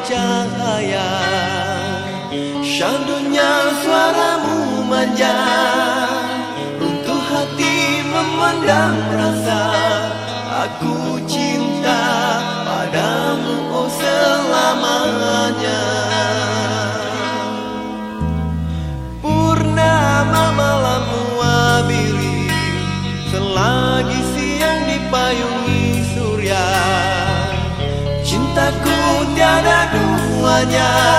bercahaya Syandunya suaramu manja Runtuh hati memandang rasa mañana.